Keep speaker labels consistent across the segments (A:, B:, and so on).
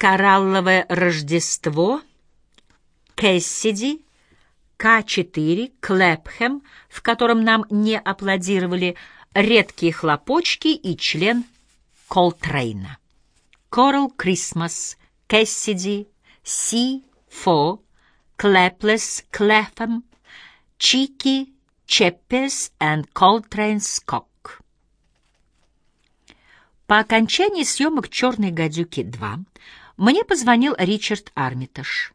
A: Коралловое Рождество, Кэссиди, К4, Клэпхэм, в котором нам не аплодировали, редкие хлопочки и член Колтрейна. Coral Christmas, Cassidy, C4, Clapless Clapham, Cheeky Chappies and Coltrane's Cock. По окончании съемок «Черной гадюки 2» мне позвонил Ричард Армитаж.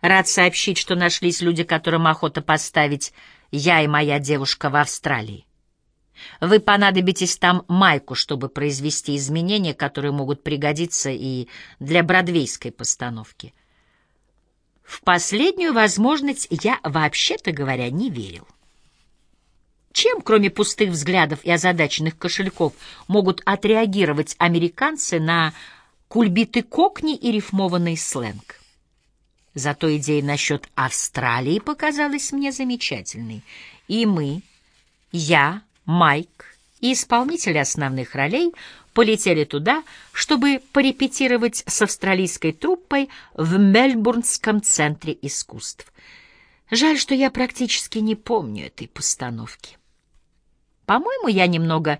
A: Рад сообщить, что нашлись люди, которым охота поставить «Я и моя девушка в Австралии». Вы понадобитесь там майку, чтобы произвести изменения, которые могут пригодиться и для бродвейской постановки. В последнюю возможность я, вообще-то говоря, не верил. Чем, кроме пустых взглядов и озадаченных кошельков, могут отреагировать американцы на кульбиты кокни и рифмованный сленг? Зато идея насчет Австралии показалась мне замечательной. И мы, я, Майк и исполнители основных ролей полетели туда, чтобы порепетировать с австралийской труппой в Мельбурнском центре искусств. Жаль, что я практически не помню этой постановки. По-моему, я немного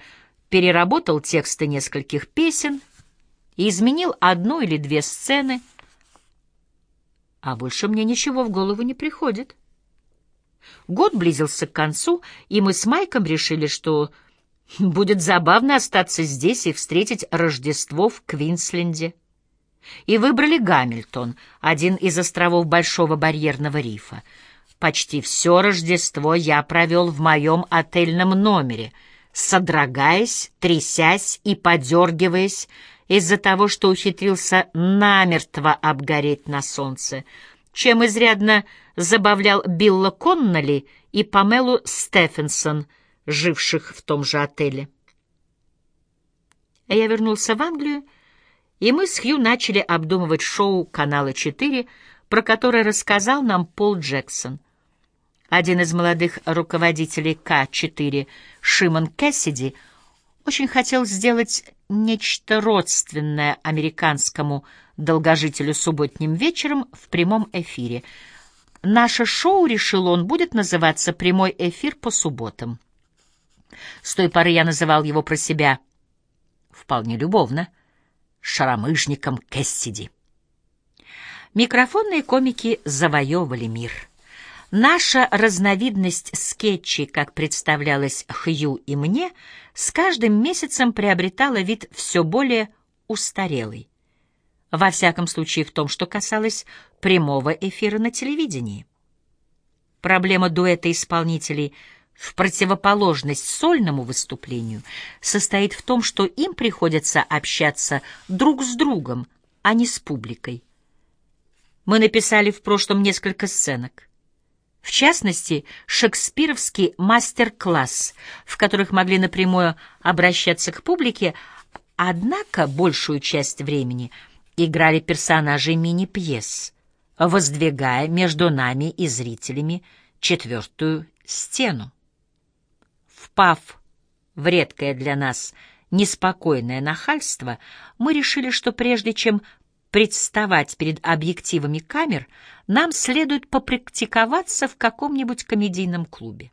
A: переработал тексты нескольких песен и изменил одну или две сцены, а больше мне ничего в голову не приходит. Год близился к концу, и мы с Майком решили, что будет забавно остаться здесь и встретить Рождество в Квинсленде. И выбрали Гамильтон, один из островов Большого барьерного рифа. Почти все Рождество я провел в моем отельном номере, содрогаясь, трясясь и подергиваясь из-за того, что ухитрился намертво обгореть на солнце, чем изрядно забавлял Билла Конноли и Памелу Стефенсон, живших в том же отеле. Я вернулся в Англию, и мы с Хью начали обдумывать шоу «Канала 4», про которое рассказал нам Пол Джексон. Один из молодых руководителей К-4, Шимон Кэссиди, очень хотел сделать нечто родственное американскому долгожителю субботним вечером в прямом эфире — Наше шоу, решил он, будет называться «Прямой эфир по субботам». С той поры я называл его про себя вполне любовно шаромыжником Кэссиди. Микрофонные комики завоевывали мир. Наша разновидность скетчей, как представлялась Хью и мне, с каждым месяцем приобретала вид все более устарелый во всяком случае в том, что касалось прямого эфира на телевидении. Проблема дуэта исполнителей в противоположность сольному выступлению состоит в том, что им приходится общаться друг с другом, а не с публикой. Мы написали в прошлом несколько сценок. В частности, шекспировский мастер-класс, в которых могли напрямую обращаться к публике, однако большую часть времени — играли персонажей мини-пьес, воздвигая между нами и зрителями четвертую стену. Впав в редкое для нас неспокойное нахальство, мы решили, что прежде чем представать перед объективами камер, нам следует попрактиковаться в каком-нибудь комедийном клубе.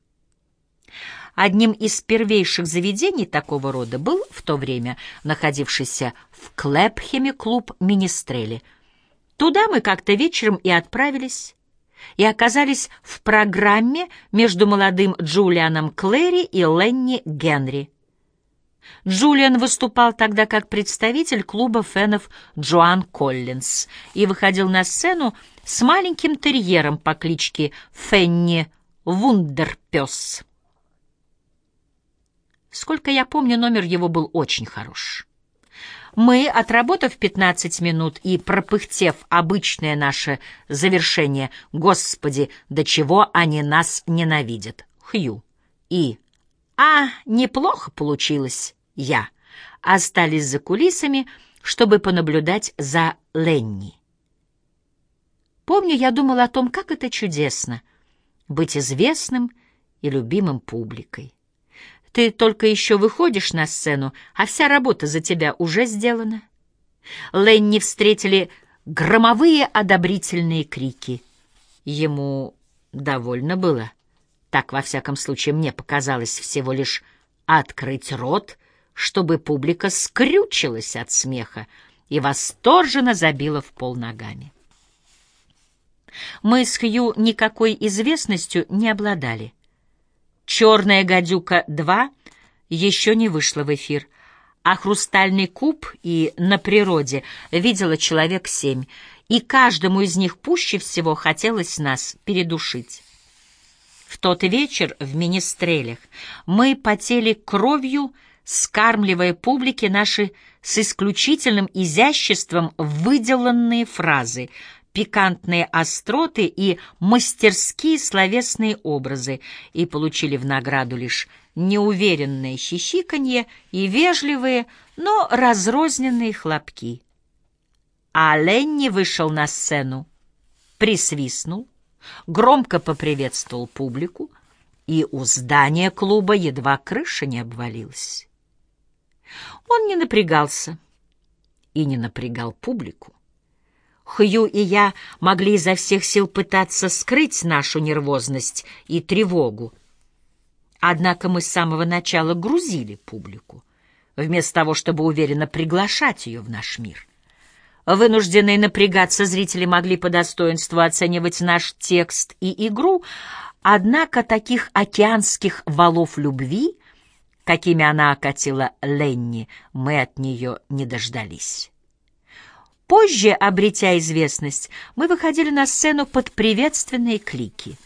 A: Одним из первейших заведений такого рода был в то время находившийся в Клэпхеме клуб «Министрели». Туда мы как-то вечером и отправились, и оказались в программе между молодым Джулианом Клэри и Ленни Генри. Джулиан выступал тогда как представитель клуба фенов Джоан Коллинз и выходил на сцену с маленьким терьером по кличке Фенни Вундерпёс. Сколько я помню, номер его был очень хорош. Мы, отработав 15 минут и пропыхтев обычное наше завершение «Господи, до чего они нас ненавидят!» Хью и «А, неплохо получилось!» я остались за кулисами, чтобы понаблюдать за Ленни. Помню, я думал о том, как это чудесно — быть известным и любимым публикой. Ты только еще выходишь на сцену, а вся работа за тебя уже сделана. Ленни встретили громовые одобрительные крики. Ему довольно было, так во всяком случае мне показалось всего лишь открыть рот, чтобы публика скрючилась от смеха и восторженно забила в пол ногами. Мы с Хью никакой известностью не обладали. «Черная гадюка-2» еще не вышла в эфир, а «Хрустальный куб» и «На природе» видела человек семь, и каждому из них пуще всего хотелось нас передушить. В тот вечер в Министрелях мы потели кровью, скармливая публике наши с исключительным изяществом выделанные фразы, пикантные остроты и мастерские словесные образы, и получили в награду лишь неуверенное хихиканье и вежливые, но разрозненные хлопки. А Ленни вышел на сцену, присвистнул, громко поприветствовал публику, и у здания клуба едва крыша не обвалилась. Он не напрягался и не напрягал публику. Хью и я могли изо всех сил пытаться скрыть нашу нервозность и тревогу. Однако мы с самого начала грузили публику, вместо того, чтобы уверенно приглашать ее в наш мир. Вынужденные напрягаться зрители могли по достоинству оценивать наш текст и игру, однако таких океанских валов любви, какими она окатила Ленни, мы от нее не дождались. Позже, обретя известность, мы выходили на сцену под приветственные клики.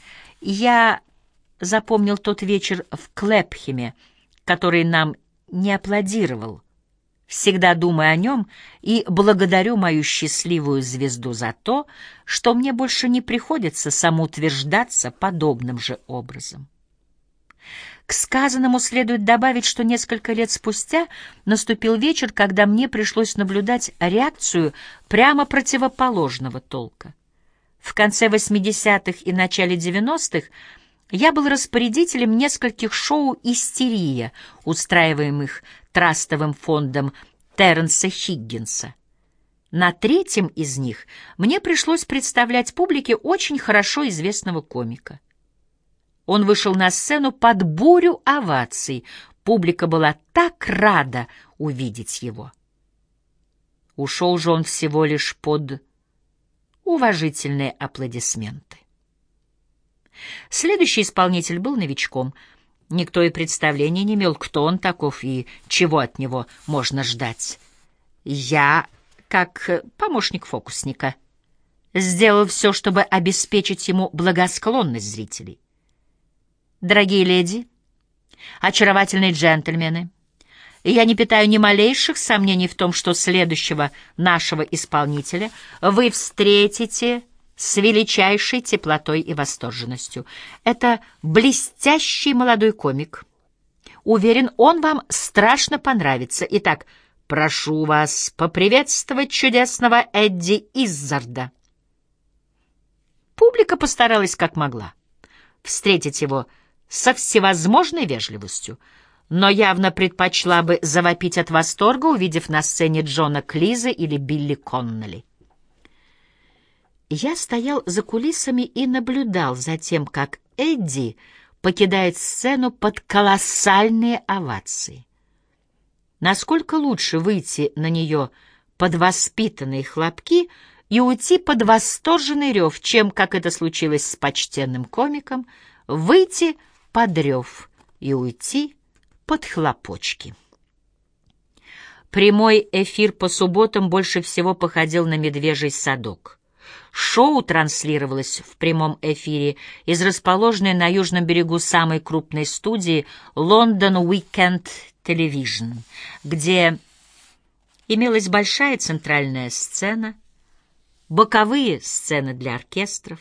A: Я запомнил тот вечер в Клэпхеме, который нам не аплодировал, всегда думая о нем и благодарю мою счастливую звезду за то, что мне больше не приходится самоутверждаться подобным же образом. К сказанному следует добавить, что несколько лет спустя наступил вечер, когда мне пришлось наблюдать реакцию прямо противоположного толка. В конце 80-х и начале 90-х я был распорядителем нескольких шоу «Истерия», устраиваемых трастовым фондом Терренса Хиггинса. На третьем из них мне пришлось представлять публике очень хорошо известного комика. Он вышел на сцену под бурю оваций. Публика была так рада увидеть его. Ушел же он всего лишь под уважительные аплодисменты. Следующий исполнитель был новичком. Никто и представления не имел, кто он таков и чего от него можно ждать. Я, как помощник фокусника, сделал все, чтобы обеспечить ему благосклонность зрителей. Дорогие леди, очаровательные джентльмены, я не питаю ни малейших сомнений в том, что следующего нашего исполнителя вы встретите с величайшей теплотой и восторженностью. Это блестящий молодой комик. Уверен, он вам страшно понравится. Итак, прошу вас поприветствовать чудесного Эдди Иззарда. Публика постаралась как могла встретить его со всевозможной вежливостью, но явно предпочла бы завопить от восторга, увидев на сцене Джона Клиза или Билли Конноли. Я стоял за кулисами и наблюдал за тем, как Эдди покидает сцену под колоссальные овации. Насколько лучше выйти на нее под воспитанные хлопки и уйти под восторженный рев, чем, как это случилось с почтенным комиком, выйти под рев и уйти под хлопочки. Прямой эфир по субботам больше всего походил на медвежий садок. Шоу транслировалось в прямом эфире из расположенной на южном берегу самой крупной студии London Weekend Television, где имелась большая центральная сцена, боковые сцены для оркестров,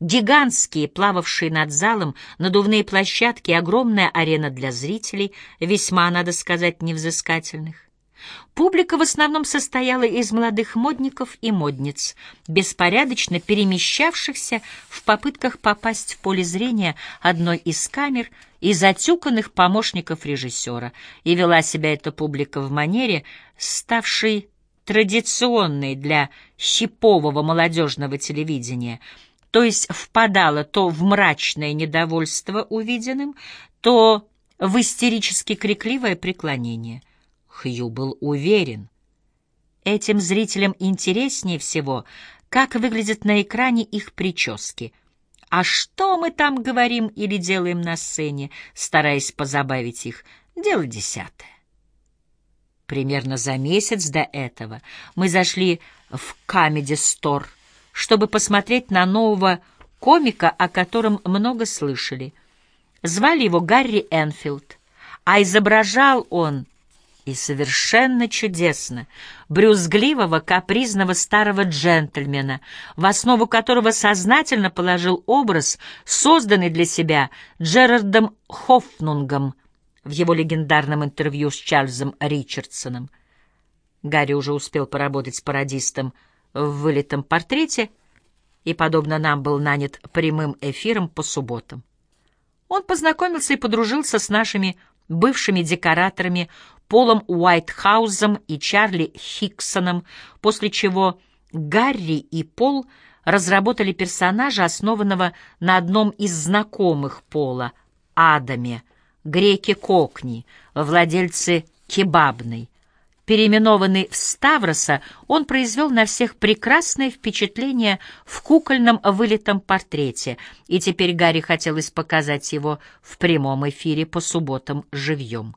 A: Гигантские, плававшие над залом, надувные площадки огромная арена для зрителей, весьма, надо сказать, невзыскательных. Публика в основном состояла из молодых модников и модниц, беспорядочно перемещавшихся в попытках попасть в поле зрения одной из камер и затюканных помощников режиссера, и вела себя эта публика в манере, ставшей традиционной для щипового молодежного телевидения, то есть впадала то в мрачное недовольство увиденным, то в истерически крикливое преклонение. Хью был уверен. Этим зрителям интереснее всего, как выглядят на экране их прически. А что мы там говорим или делаем на сцене, стараясь позабавить их, дело десятое. Примерно за месяц до этого мы зашли в Comedy Store, чтобы посмотреть на нового комика, о котором много слышали. Звали его Гарри Энфилд, а изображал он и совершенно чудесно брюзгливого, капризного старого джентльмена, в основу которого сознательно положил образ, созданный для себя Джерардом Хофнунгом, в его легендарном интервью с Чарльзом Ричардсоном. Гарри уже успел поработать с пародистом в вылитом портрете и, подобно нам, был нанят прямым эфиром по субботам. Он познакомился и подружился с нашими бывшими декораторами Полом Уайтхаузом и Чарли Хиксоном, после чего Гарри и Пол разработали персонажа, основанного на одном из знакомых Пола, Адаме, греки-кокни, владельцы кебабной. Переименованный в Ставроса, он произвел на всех прекрасное впечатление в кукольном вылитом портрете, и теперь Гарри хотелось показать его в прямом эфире по субботам живьем.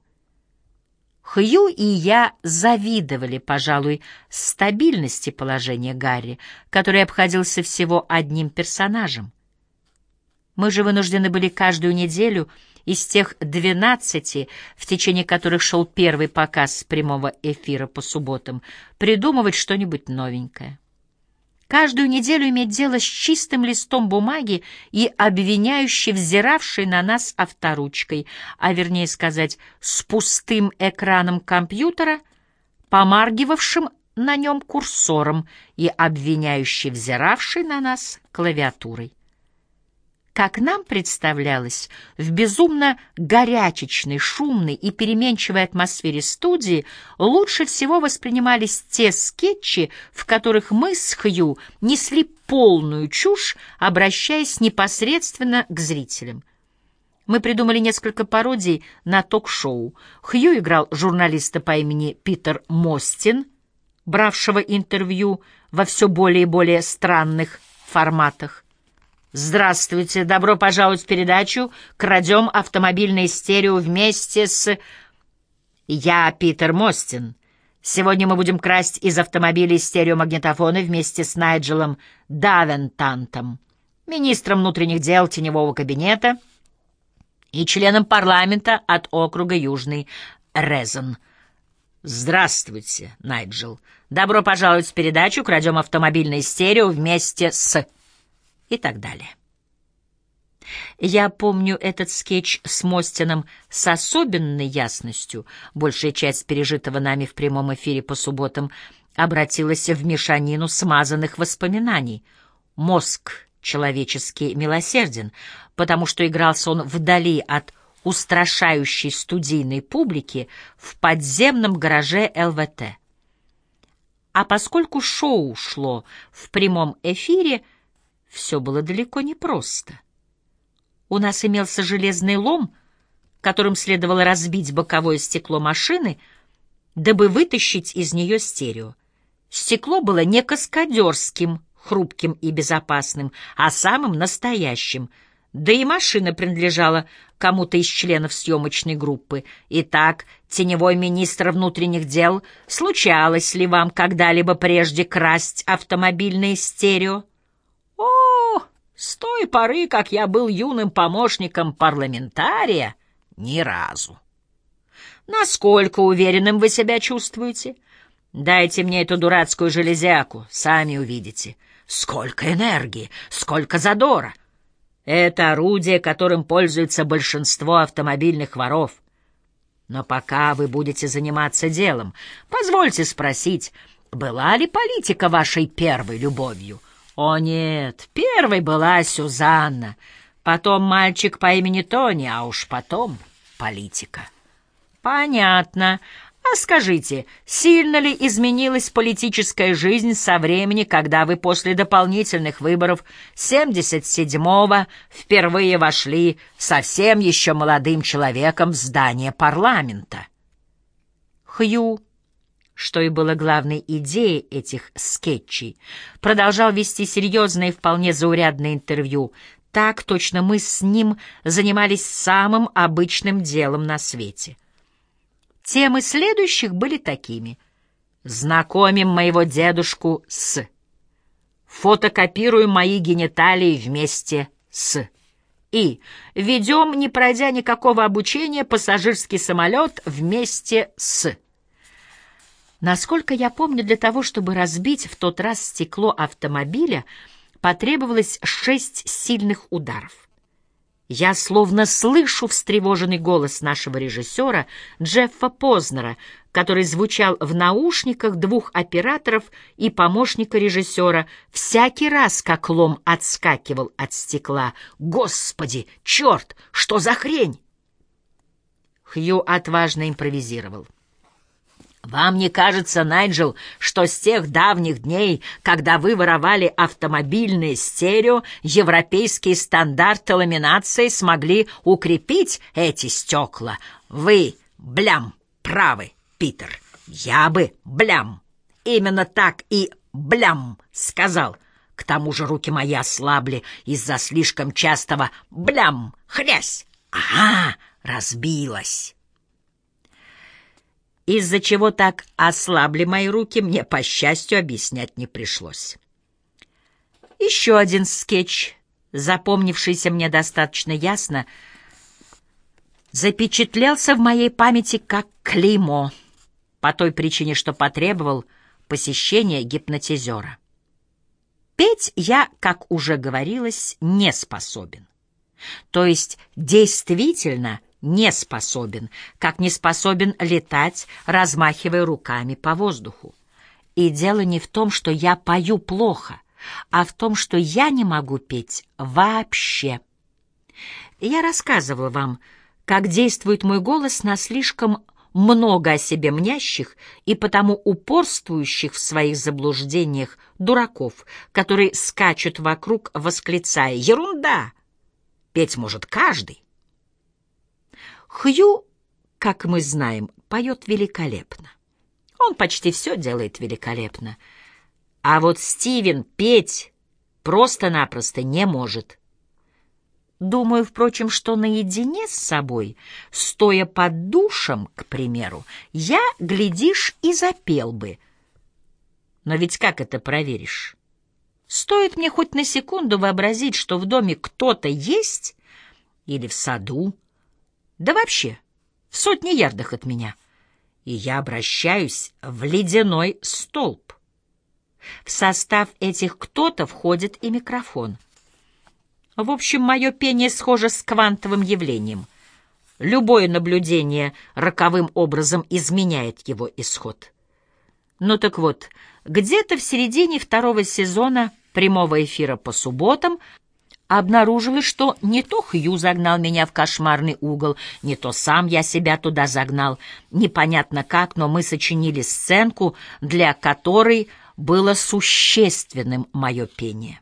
A: Хью и я завидовали, пожалуй, стабильности положения Гарри, который обходился всего одним персонажем. Мы же вынуждены были каждую неделю из тех двенадцати, в течение которых шел первый показ прямого эфира по субботам, придумывать что-нибудь новенькое. Каждую неделю иметь дело с чистым листом бумаги и обвиняющей, взиравшей на нас авторучкой, а вернее сказать, с пустым экраном компьютера, помаргивавшим на нем курсором и обвиняющей, взиравшей на нас клавиатурой. Как нам представлялось, в безумно горячечной, шумной и переменчивой атмосфере студии лучше всего воспринимались те скетчи, в которых мы с Хью несли полную чушь, обращаясь непосредственно к зрителям. Мы придумали несколько пародий на ток-шоу. Хью играл журналиста по имени Питер Мостин, бравшего интервью во все более и более странных форматах. Здравствуйте, добро пожаловать в передачу «Крадем автомобильное стерео вместе с...» Я Питер Мостин. Сегодня мы будем красть из автомобилей стереомагнитофоны вместе с Найджелом Давентантом, министром внутренних дел теневого кабинета и членом парламента от округа Южный Резон. Здравствуйте, Найджел. Добро пожаловать в передачу «Крадем автомобильное стерео вместе с...» и так далее. Я помню этот скетч с Мостином с особенной ясностью. Большая часть пережитого нами в прямом эфире по субботам обратилась в мешанину смазанных воспоминаний. Мозг человеческий милосерден, потому что игрался он вдали от устрашающей студийной публики в подземном гараже ЛВТ. А поскольку шоу шло в прямом эфире, все было далеко не просто. У нас имелся железный лом, которым следовало разбить боковое стекло машины, дабы вытащить из нее стерео. Стекло было не каскадерским, хрупким и безопасным, а самым настоящим, да и машина принадлежала кому-то из членов съемочной группы. Итак, теневой министр внутренних дел, случалось ли вам когда-либо прежде красть автомобильные стерео? С той поры, как я был юным помощником парламентария, ни разу. Насколько уверенным вы себя чувствуете? Дайте мне эту дурацкую железяку, сами увидите. Сколько энергии, сколько задора. Это орудие, которым пользуется большинство автомобильных воров. Но пока вы будете заниматься делом, позвольте спросить, была ли политика вашей первой любовью? О нет, первой была Сюзанна, потом мальчик по имени Тони, а уж потом политика. Понятно. А скажите, сильно ли изменилась политическая жизнь со времени, когда вы после дополнительных выборов 77-го впервые вошли совсем еще молодым человеком в здание парламента? Хью, что и было главной идеей этих скетчей, продолжал вести серьезное и вполне заурядное интервью. Так точно мы с ним занимались самым обычным делом на свете — Темы следующих были такими. «Знакомим моего дедушку с...» «Фотокопируем мои гениталии вместе с...» и «Ведем, не пройдя никакого обучения, пассажирский самолет вместе с...» Насколько я помню, для того, чтобы разбить в тот раз стекло автомобиля, потребовалось шесть сильных ударов. Я словно слышу встревоженный голос нашего режиссера Джеффа Познера, который звучал в наушниках двух операторов и помощника режиссера всякий раз, как лом отскакивал от стекла. «Господи, черт, что за хрень?» Хью отважно импровизировал. Вам не кажется, Найджел, что с тех давних дней, когда вы воровали автомобильные стерео, европейские стандарты ламинации смогли укрепить эти стекла? Вы, блям, правы, Питер. Я бы, блям, именно так и блям сказал. К тому же руки мои ослабли из-за слишком частого блям, хрясь. Ага, разбилась. Из-за чего так ослабли мои руки, мне, по счастью, объяснять не пришлось. Еще один скетч, запомнившийся мне достаточно ясно, запечатлелся в моей памяти как клеймо, по той причине, что потребовал посещения гипнотизера. Петь я, как уже говорилось, не способен. То есть действительно не способен, как не способен летать, размахивая руками по воздуху. И дело не в том, что я пою плохо, а в том, что я не могу петь вообще. Я рассказывала вам, как действует мой голос на слишком много о себе мнящих и потому упорствующих в своих заблуждениях дураков, которые скачут вокруг, восклицая «Ерунда!» Петь может каждый. Хью, как мы знаем, поет великолепно. Он почти все делает великолепно. А вот Стивен петь просто-напросто не может. Думаю, впрочем, что наедине с собой, стоя под душем, к примеру, я, глядишь, и запел бы. Но ведь как это проверишь? Стоит мне хоть на секунду вообразить, что в доме кто-то есть или в саду, да вообще, в сотни ярдах от меня. И я обращаюсь в ледяной столб. В состав этих кто-то входит и микрофон. В общем, мое пение схоже с квантовым явлением. Любое наблюдение роковым образом изменяет его исход. Ну так вот, где-то в середине второго сезона прямого эфира по субботам — обнаружилось, что не то Хью загнал меня в кошмарный угол, не то сам я себя туда загнал. Непонятно как, но мы сочинили сценку, для которой было существенным мое пение.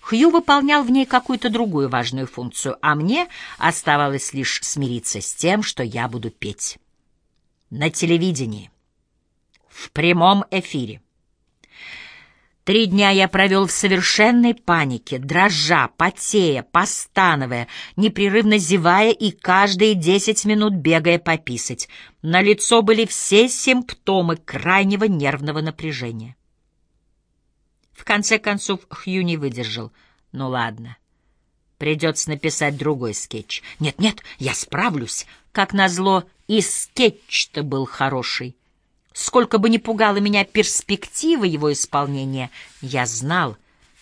A: Хью выполнял в ней какую-то другую важную функцию, а мне оставалось лишь смириться с тем, что я буду петь. На телевидении. В прямом эфире. Три дня я провел в совершенной панике, дрожа, потея, постановая, непрерывно зевая и каждые десять минут бегая пописать. На лицо были все симптомы крайнего нервного напряжения. В конце концов Хью не выдержал. Ну ладно, придется написать другой скетч. Нет-нет, я справлюсь. Как назло, и скетч-то был хороший. Сколько бы ни пугала меня перспектива его исполнения, я знал,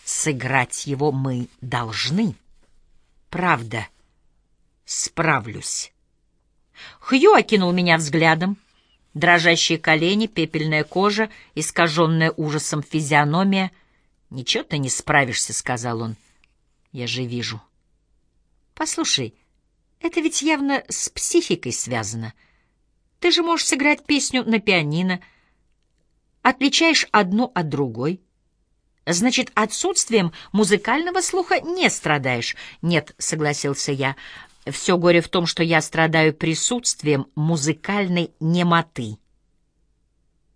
A: сыграть его мы должны. Правда, справлюсь. Хью окинул меня взглядом. Дрожащие колени, пепельная кожа, искаженная ужасом физиономия. «Ничего ты не справишься», — сказал он. «Я же вижу». «Послушай, это ведь явно с психикой связано». Ты же можешь сыграть песню на пианино. Отличаешь одну от другой. Значит, отсутствием музыкального слуха не страдаешь. Нет, согласился я. Все горе в том, что я страдаю присутствием музыкальной немоты.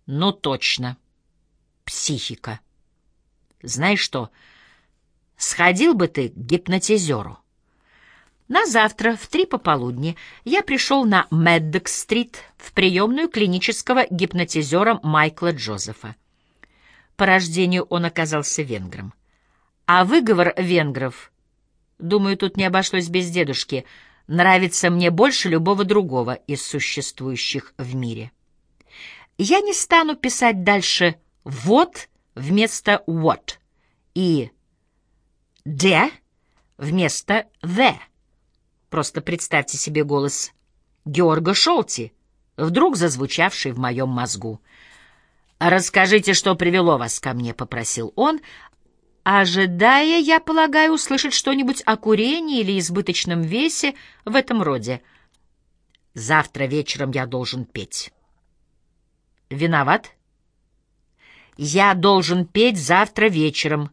A: Ну, точно. Психика. Знаешь что, сходил бы ты к гипнотизеру. На завтра в три пополудни я пришел на Меддок-стрит в приемную клинического гипнотизера Майкла Джозефа. По рождению он оказался венгром. А выговор венгров, думаю, тут не обошлось без дедушки, нравится мне больше любого другого из существующих в мире. Я не стану писать дальше «вот» вместо «what» и «де» вместо «the». Просто представьте себе голос Георга Шолти, вдруг зазвучавший в моем мозгу. «Расскажите, что привело вас ко мне», — попросил он, ожидая, я полагаю, услышать что-нибудь о курении или избыточном весе в этом роде. «Завтра вечером я должен петь». «Виноват?» «Я должен петь завтра вечером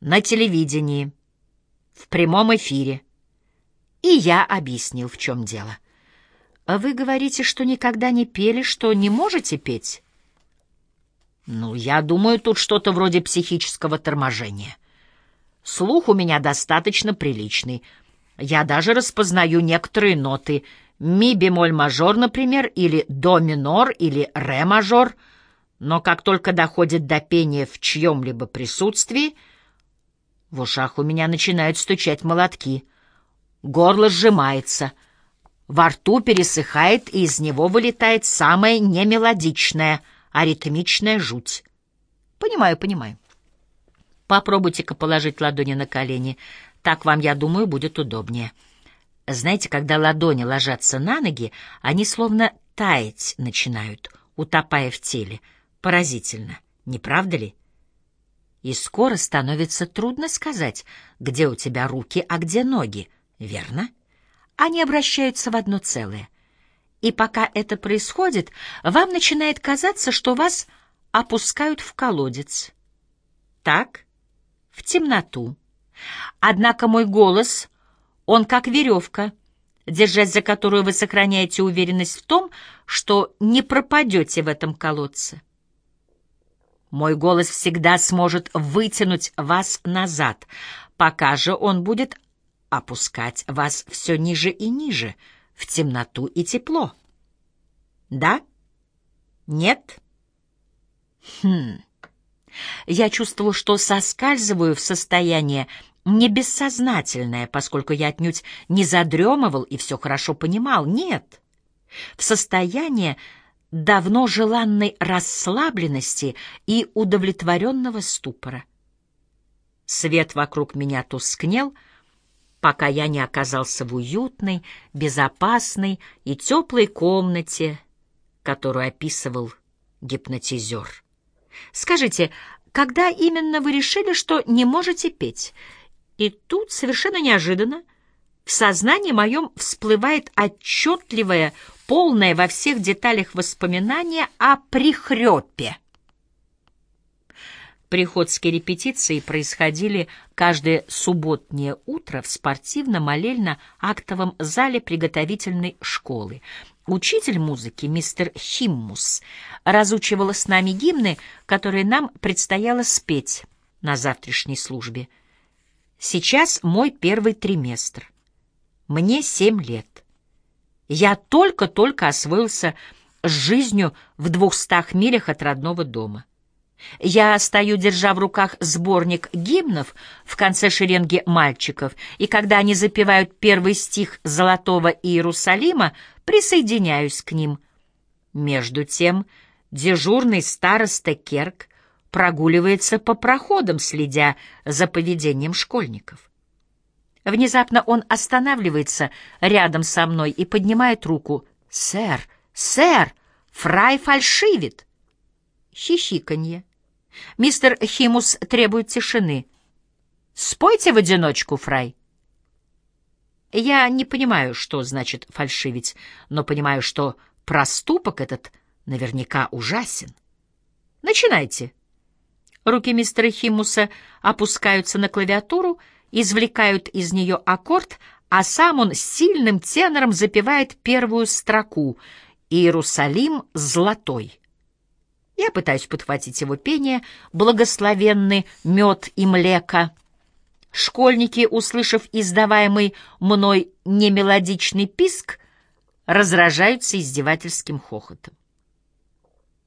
A: на телевидении, в прямом эфире». И я объяснил, в чем дело. «Вы говорите, что никогда не пели, что не можете петь?» «Ну, я думаю, тут что-то вроде психического торможения. Слух у меня достаточно приличный. Я даже распознаю некоторые ноты. Ми-бемоль-мажор, например, или до-минор, или ре-мажор. Но как только доходит до пения в чьем-либо присутствии, в ушах у меня начинают стучать молотки». Горло сжимается, во рту пересыхает, и из него вылетает самая немелодичная, аритмичная жуть. Понимаю, понимаю. Попробуйте-ка положить ладони на колени. Так вам, я думаю, будет удобнее. Знаете, когда ладони ложатся на ноги, они словно таять начинают, утопая в теле. Поразительно, не правда ли? И скоро становится трудно сказать, где у тебя руки, а где ноги верно? Они обращаются в одно целое. И пока это происходит, вам начинает казаться, что вас опускают в колодец. Так, в темноту. Однако мой голос, он как веревка, держась за которую вы сохраняете уверенность в том, что не пропадете в этом колодце. Мой голос всегда сможет вытянуть вас назад, пока же он будет опускать вас все ниже и ниже, в темноту и тепло. Да? Нет? Хм. Я чувствовал, что соскальзываю в состояние небессознательное, поскольку я отнюдь не задремывал и все хорошо понимал. Нет. В состояние давно желанной расслабленности и удовлетворенного ступора. Свет вокруг меня тускнел — пока я не оказался в уютной, безопасной и теплой комнате, которую описывал гипнотизер. Скажите, когда именно вы решили, что не можете петь? И тут, совершенно неожиданно, в сознании моем всплывает отчетливое, полное во всех деталях воспоминание о прихрепе. Приходские репетиции происходили каждое субботнее утро в спортивно-молельно-актовом зале приготовительной школы. Учитель музыки, мистер Химмус, разучивала с нами гимны, которые нам предстояло спеть на завтрашней службе. Сейчас мой первый триместр. Мне семь лет. Я только-только освоился с жизнью в двухстах милях от родного дома. Я стою, держа в руках сборник гимнов в конце шеренги мальчиков, и когда они запевают первый стих «Золотого Иерусалима», присоединяюсь к ним. Между тем дежурный староста Керк прогуливается по проходам, следя за поведением школьников. Внезапно он останавливается рядом со мной и поднимает руку. «Сэр, сэр, фрай фальшивит!» Хихиканье. Мистер Химус требует тишины. Спойте в одиночку, Фрай. Я не понимаю, что значит фальшивить, но понимаю, что Проступок этот наверняка ужасен. Начинайте. Руки мистера Химуса опускаются на клавиатуру, извлекают из нее аккорд, а сам он сильным тенором запевает первую строку «Иерусалим золотой». Я пытаюсь подхватить его пение, благословенный мед и млеко. Школьники, услышав издаваемый мной немелодичный писк, разражаются издевательским хохотом.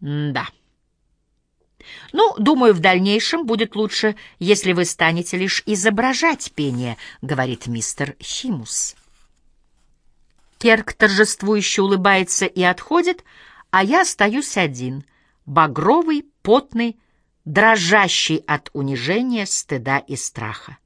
A: М да. Ну, думаю, в дальнейшем будет лучше, если вы станете лишь изображать пение, говорит мистер Химус. Керк торжествующе улыбается и отходит, а я остаюсь один, багровый, потный, дрожащий от унижения, стыда и страха.